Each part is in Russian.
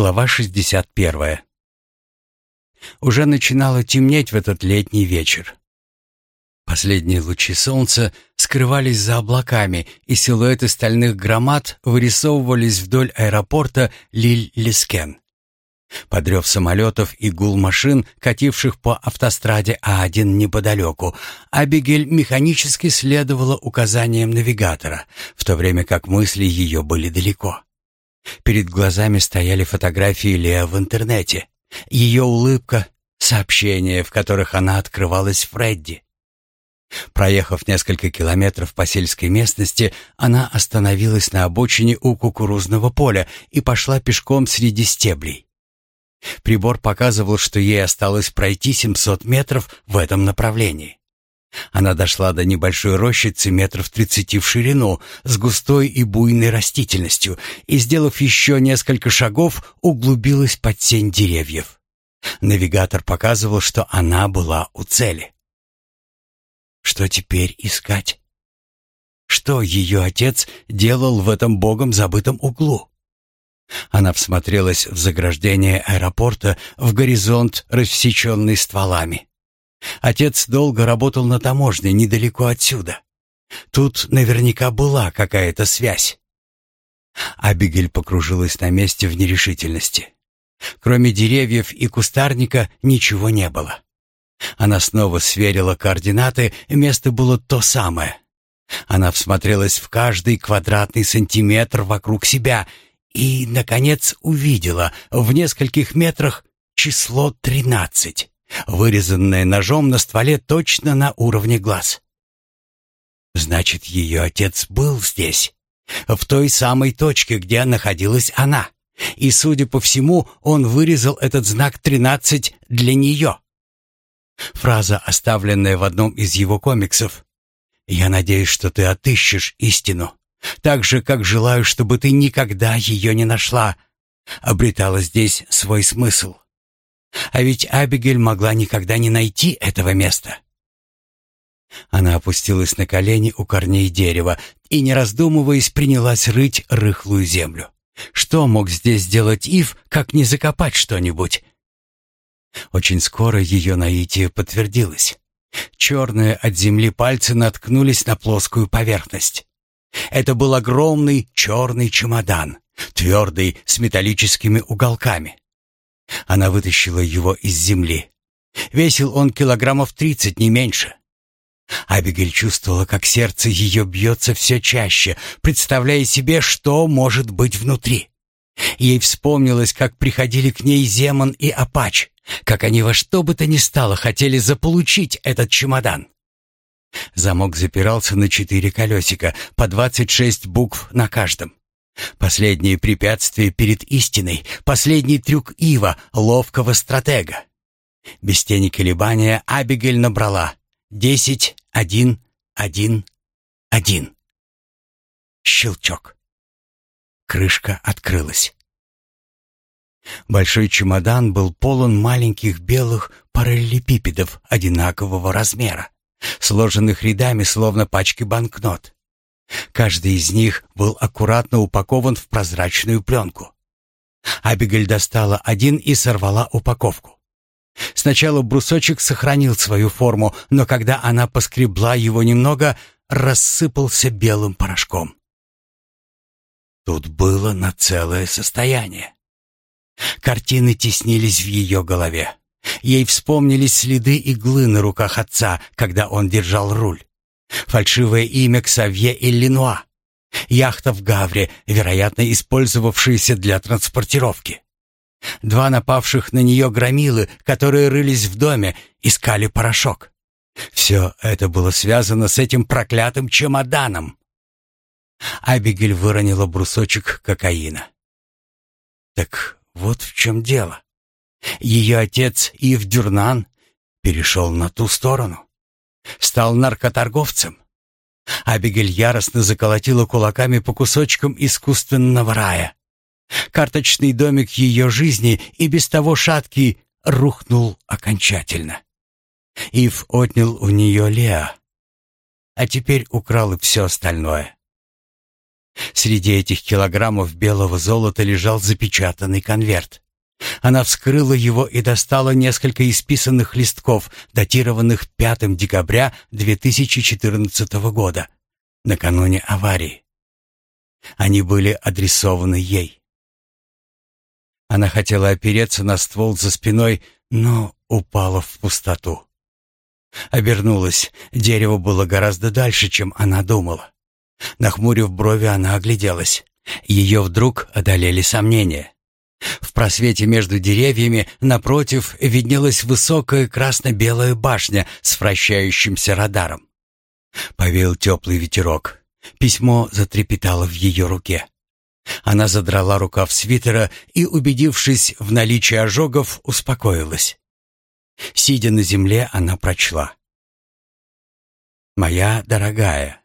Глава 61. Уже начинало темнеть в этот летний вечер. Последние лучи солнца скрывались за облаками, и силуэты стальных громад вырисовывались вдоль аэропорта Лиль-Лискен. Подрев самолетов и гул машин, кативших по автостраде А1 неподалеку, Абигель механически следовала указаниям навигатора, в то время как мысли ее были далеко. Перед глазами стояли фотографии Лео в интернете, ее улыбка, сообщения, в которых она открывалась Фредди. Проехав несколько километров по сельской местности, она остановилась на обочине у кукурузного поля и пошла пешком среди стеблей. Прибор показывал, что ей осталось пройти 700 метров в этом направлении. Она дошла до небольшой рощицы метров тридцати в ширину, с густой и буйной растительностью, и, сделав еще несколько шагов, углубилась под тень деревьев. Навигатор показывал, что она была у цели. Что теперь искать? Что ее отец делал в этом богом забытом углу? Она всмотрелась в заграждение аэропорта, в горизонт, рассеченный стволами. Отец долго работал на таможне недалеко отсюда. Тут наверняка была какая-то связь. Абигель покружилась на месте в нерешительности. Кроме деревьев и кустарника ничего не было. Она снова сверила координаты, место было то самое. Она всмотрелась в каждый квадратный сантиметр вокруг себя и, наконец, увидела в нескольких метрах число тринадцать, вырезанное ножом на стволе точно на уровне глаз. Значит, ее отец был здесь, в той самой точке, где находилась она. И, судя по всему, он вырезал этот знак тринадцать для нее. Фраза, оставленная в одном из его комиксов. «Я надеюсь, что ты отыщешь истину, так же, как желаю, чтобы ты никогда ее не нашла», обретала здесь свой смысл. А ведь Абигель могла никогда не найти этого места. Она опустилась на колени у корней дерева и, не раздумываясь, принялась рыть рыхлую землю. Что мог здесь сделать Ив, как не закопать что-нибудь? Очень скоро ее наитие подтвердилось. Черные от земли пальцы наткнулись на плоскую поверхность. Это был огромный черный чемодан, твердый, с металлическими уголками. Она вытащила его из земли. Весил он килограммов тридцать, не меньше. Абигель чувствовала, как сердце ее бьется все чаще, представляя себе, что может быть внутри. Ей вспомнилось, как приходили к ней Земан и Апач, как они во что бы то ни стало хотели заполучить этот чемодан. Замок запирался на четыре колесика, по двадцать шесть букв на каждом. Последнее препятствие перед истиной, последний трюк Ива, ловкого стратега. Без тени колебания Абигель набрала десять, один, один, один. Щелчок. Крышка открылась. Большой чемодан был полон маленьких белых параллелепипедов одинакового размера, сложенных рядами, словно пачки банкнот. Каждый из них был аккуратно упакован в прозрачную пленку. Абигель достала один и сорвала упаковку. Сначала брусочек сохранил свою форму, но когда она поскребла его немного, рассыпался белым порошком. Тут было на целое состояние. Картины теснились в ее голове. Ей вспомнились следы иглы на руках отца, когда он держал руль. Фальшивое имя Ксавье Иллинуа. Яхта в Гавре, вероятно, использовавшаяся для транспортировки. Два напавших на нее громилы, которые рылись в доме, искали порошок. Все это было связано с этим проклятым чемоданом. Абигель выронила брусочек кокаина. Так вот в чем дело. Ее отец Ив Дюрнан перешел на ту сторону. Стал наркоторговцем. Абигель яростно заколотила кулаками по кусочкам искусственного рая. Карточный домик ее жизни и без того шаткий рухнул окончательно. Ив отнял у нее Леа, а теперь украл и все остальное. Среди этих килограммов белого золота лежал запечатанный конверт. Она вскрыла его и достала несколько исписанных листков, датированных 5 декабря 2014 года, накануне аварии. Они были адресованы ей. Она хотела опереться на ствол за спиной, но упала в пустоту. Обернулась. Дерево было гораздо дальше, чем она думала. Нахмурив брови, она огляделась. Ее вдруг одолели сомнения. В просвете между деревьями напротив виднелась высокая красно-белая башня с вращающимся радаром. Повел теплый ветерок. Письмо затрепетало в ее руке. Она задрала рукав свитера и, убедившись в наличии ожогов, успокоилась. Сидя на земле, она прочла. «Моя дорогая,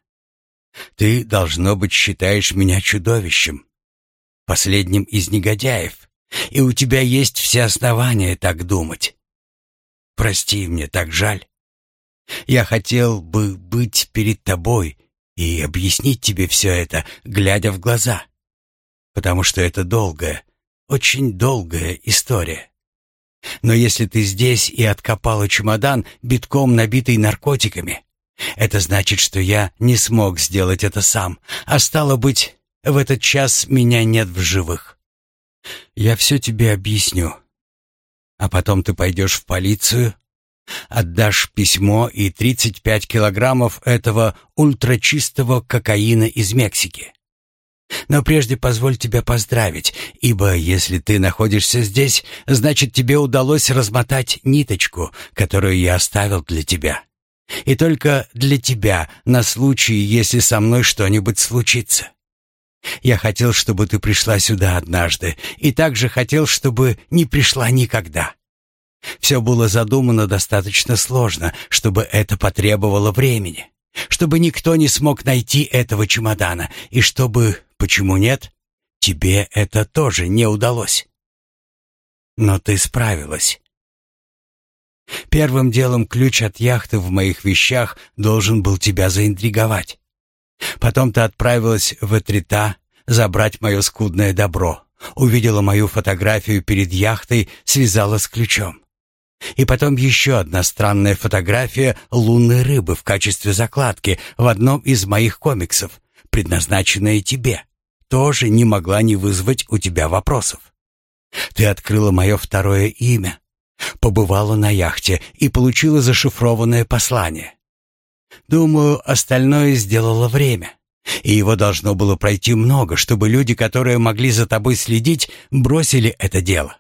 ты, должно быть, считаешь меня чудовищем, последним из негодяев, и у тебя есть все основания так думать. Прости, мне так жаль. Я хотел бы быть перед тобой и объяснить тебе все это, глядя в глаза, потому что это долгая, очень долгая история. Но если ты здесь и откопала чемодан, битком набитый наркотиками, это значит, что я не смог сделать это сам, а стало быть, в этот час меня нет в живых. Я все тебе объясню. А потом ты пойдешь в полицию, отдашь письмо и 35 килограммов этого ультрачистого кокаина из Мексики. Но прежде позволь тебя поздравить, ибо если ты находишься здесь, значит тебе удалось размотать ниточку, которую я оставил для тебя. И только для тебя, на случай, если со мной что-нибудь случится. Я хотел, чтобы ты пришла сюда однажды, и также хотел, чтобы не пришла никогда. Все было задумано достаточно сложно, чтобы это потребовало времени, чтобы никто не смог найти этого чемодана, и чтобы, почему нет, тебе это тоже не удалось. Но ты справилась. Первым делом ключ от яхты в моих вещах должен был тебя заинтриговать. Потом ты отправилась в Этрита забрать мое скудное добро, увидела мою фотографию перед яхтой, связала с ключом. И потом еще одна странная фотография лунной рыбы в качестве закладки в одном из моих комиксов, предназначенная тебе, тоже не могла не вызвать у тебя вопросов. Ты открыла мое второе имя, побывала на яхте и получила зашифрованное послание. Думаю, остальное сделало время. И его должно было пройти много, чтобы люди, которые могли за тобой следить, бросили это дело.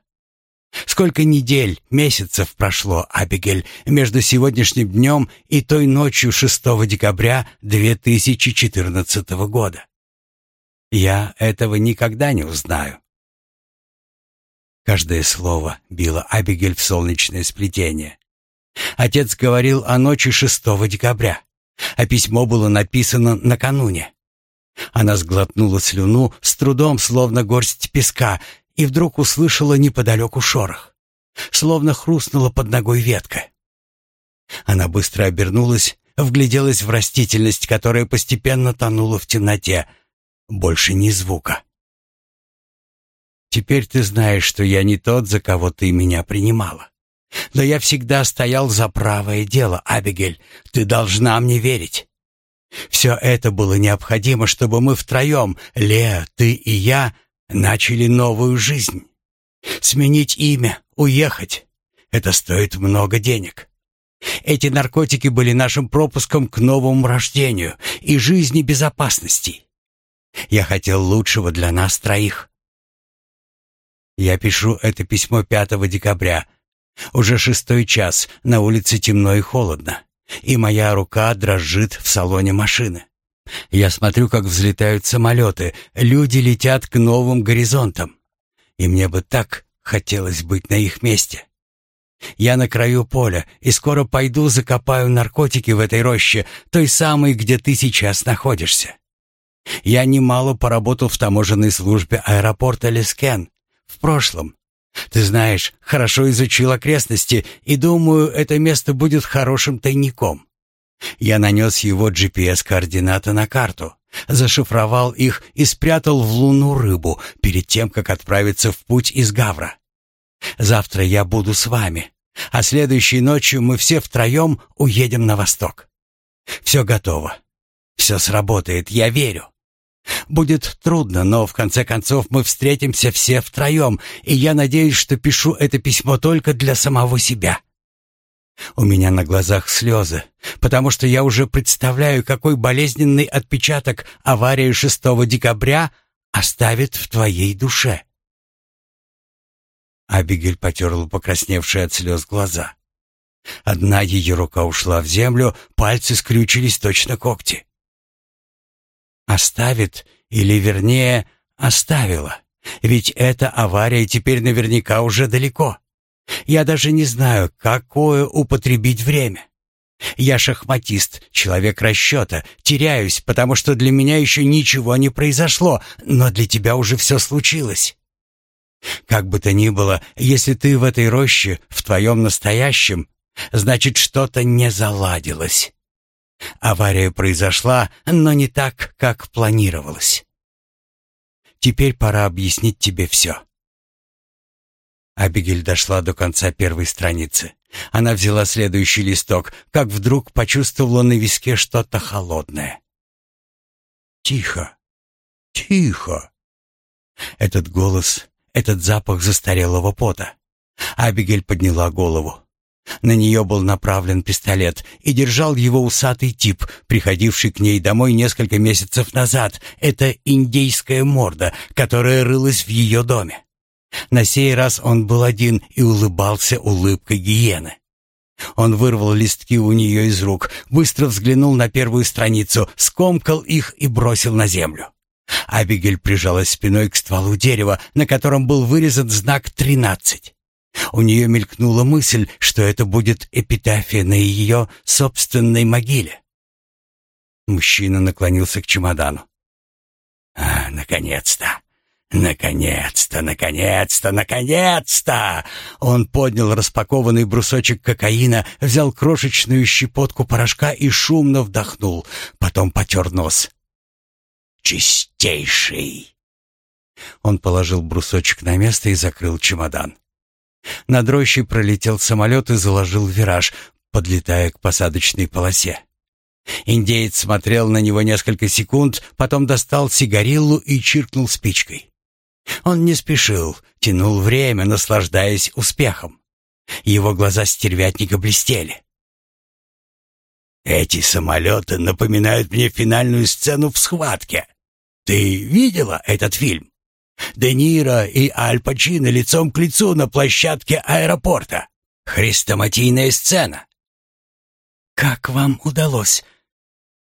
Сколько недель, месяцев прошло, Абигель, между сегодняшним днем и той ночью 6 декабря 2014 года? Я этого никогда не узнаю. Каждое слово било Абигель в солнечное сплетение. Отец говорил о ночи 6 декабря, а письмо было написано накануне. Она сглотнула слюну с трудом, словно горсть песка, и вдруг услышала неподалеку шорох. Словно хрустнула под ногой ветка. Она быстро обернулась, вгляделась в растительность, которая постепенно тонула в темноте. Больше ни звука. Теперь ты знаешь, что я не тот, за кого ты меня принимала. Но я всегда стоял за правое дело, Абигель. Ты должна мне верить. Все это было необходимо, чтобы мы втроем, Леа, ты и я, начали новую жизнь. Сменить имя, уехать — это стоит много денег. Эти наркотики были нашим пропуском к новому рождению и жизни безопасности. Я хотел лучшего для нас троих. Я пишу это письмо 5 декабря. Уже шестой час, на улице темно и холодно, и моя рука дрожит в салоне машины. Я смотрю, как взлетают самолеты, люди летят к новым горизонтам. И мне бы так хотелось быть на их месте. Я на краю поля, и скоро пойду закопаю наркотики в этой роще, той самой, где ты сейчас находишься. Я немало поработал в таможенной службе аэропорта Лескен, в прошлом. Ты знаешь, хорошо изучил окрестности, и думаю, это место будет хорошим тайником. Я нанес его GPS-координаты на карту, Зашифровал их и спрятал в луну рыбу перед тем, как отправиться в путь из Гавра. Завтра я буду с вами, а следующей ночью мы все втроем уедем на восток. Все готово. Все сработает, я верю. Будет трудно, но в конце концов мы встретимся все втроем, и я надеюсь, что пишу это письмо только для самого себя. У меня на глазах слезы, потому что я уже представляю, какой болезненный отпечаток авария 6 декабря оставит в твоей душе. Абигель потерла покрасневшие от слез глаза. Одна ее рука ушла в землю, пальцы скрючились точно когти. Оставит, или вернее, оставила. Ведь эта авария теперь наверняка уже далеко. Я даже не знаю, какое употребить время. Я шахматист, человек расчета, теряюсь, потому что для меня еще ничего не произошло, но для тебя уже все случилось. Как бы то ни было, если ты в этой роще, в твоем настоящем, значит, что-то не заладилось. Авария произошла, но не так, как планировалось. Теперь пора объяснить тебе все. Абигель дошла до конца первой страницы. Она взяла следующий листок, как вдруг почувствовала на виске что-то холодное. «Тихо! Тихо!» Этот голос, этот запах застарелого пота. Абигель подняла голову. На нее был направлен пистолет, и держал его усатый тип, приходивший к ней домой несколько месяцев назад. Это индейская морда, которая рылась в ее доме. На сей раз он был один и улыбался улыбкой гиены. Он вырвал листки у нее из рук, быстро взглянул на первую страницу, скомкал их и бросил на землю. Абигель прижалась спиной к стволу дерева, на котором был вырезан знак «тринадцать». У нее мелькнула мысль, что это будет эпитафия на ее собственной могиле. Мужчина наклонился к чемодану. «А, наконец-то! Наконец-то! Наконец-то! Наконец-то!» Он поднял распакованный брусочек кокаина, взял крошечную щепотку порошка и шумно вдохнул, потом потер нос. «Чистейший!» Он положил брусочек на место и закрыл чемодан. Над рощей пролетел самолет и заложил вираж, подлетая к посадочной полосе. Индеец смотрел на него несколько секунд, потом достал сигариллу и чиркнул спичкой. Он не спешил, тянул время, наслаждаясь успехом. Его глаза стервятника блестели. «Эти самолеты напоминают мне финальную сцену в схватке. Ты видела этот фильм?» Де Ниро и Аль Пачино лицом к лицу на площадке аэропорта. Хрестоматийная сцена. Как вам удалось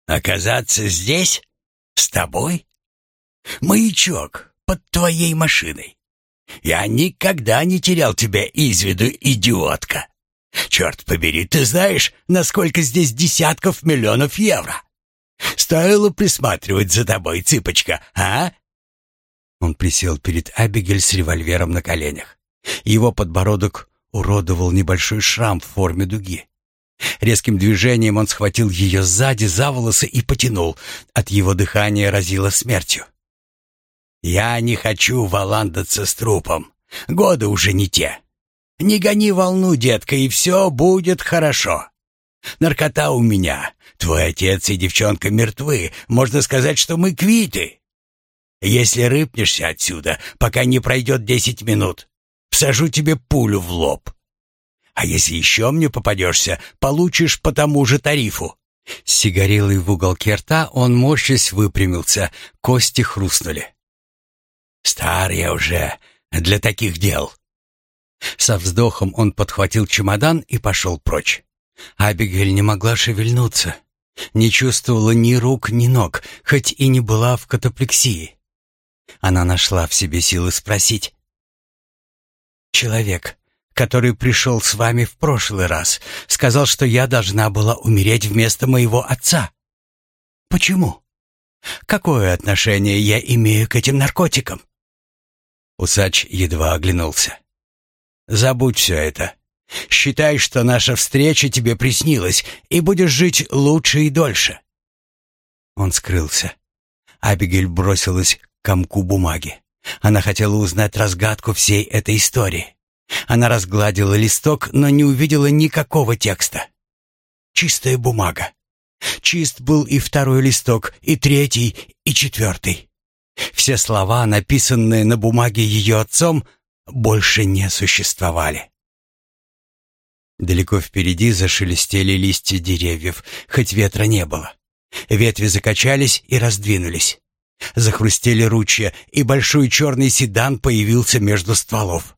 оказаться здесь? С тобой? Маячок под твоей машиной. Я никогда не терял тебя из виду, идиотка. Черт побери, ты знаешь, насколько здесь десятков миллионов евро? Стоило присматривать за тобой, цыпочка, а? Он присел перед Абигель с револьвером на коленях. Его подбородок уродовал небольшой шрам в форме дуги. Резким движением он схватил ее сзади за волосы и потянул. От его дыхания разило смертью. «Я не хочу валандаться с трупом. Годы уже не те. Не гони волну, детка, и все будет хорошо. Наркота у меня. Твой отец и девчонка мертвы. Можно сказать, что мы квиты. Если рыпнешься отсюда, пока не пройдет десять минут, всажу тебе пулю в лоб. А если еще мне попадешься, получишь по тому же тарифу». С сигарилой в уголке рта он, морщась, выпрямился, кости хрустнули. «Стар я уже для таких дел». Со вздохом он подхватил чемодан и пошел прочь. Абигель не могла шевельнуться, не чувствовала ни рук, ни ног, хоть и не была в катаплексии. Она нашла в себе силы спросить. «Человек, который пришел с вами в прошлый раз, сказал, что я должна была умереть вместо моего отца. Почему? Какое отношение я имею к этим наркотикам?» Усач едва оглянулся. «Забудь все это. Считай, что наша встреча тебе приснилась, и будешь жить лучше и дольше». Он скрылся. Абигель бросилась комку бумаги. Она хотела узнать разгадку всей этой истории. Она разгладила листок, но не увидела никакого текста. Чистая бумага. Чист был и второй листок, и третий, и четвертый. Все слова, написанные на бумаге ее отцом, больше не существовали. Далеко впереди зашелестели листья деревьев, хоть ветра не было. Ветви закачались и раздвинулись. Захрустели ручья, и большой черный седан появился между стволов.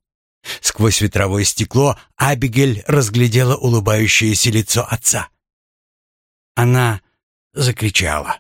Сквозь ветровое стекло Абигель разглядела улыбающееся лицо отца. Она закричала.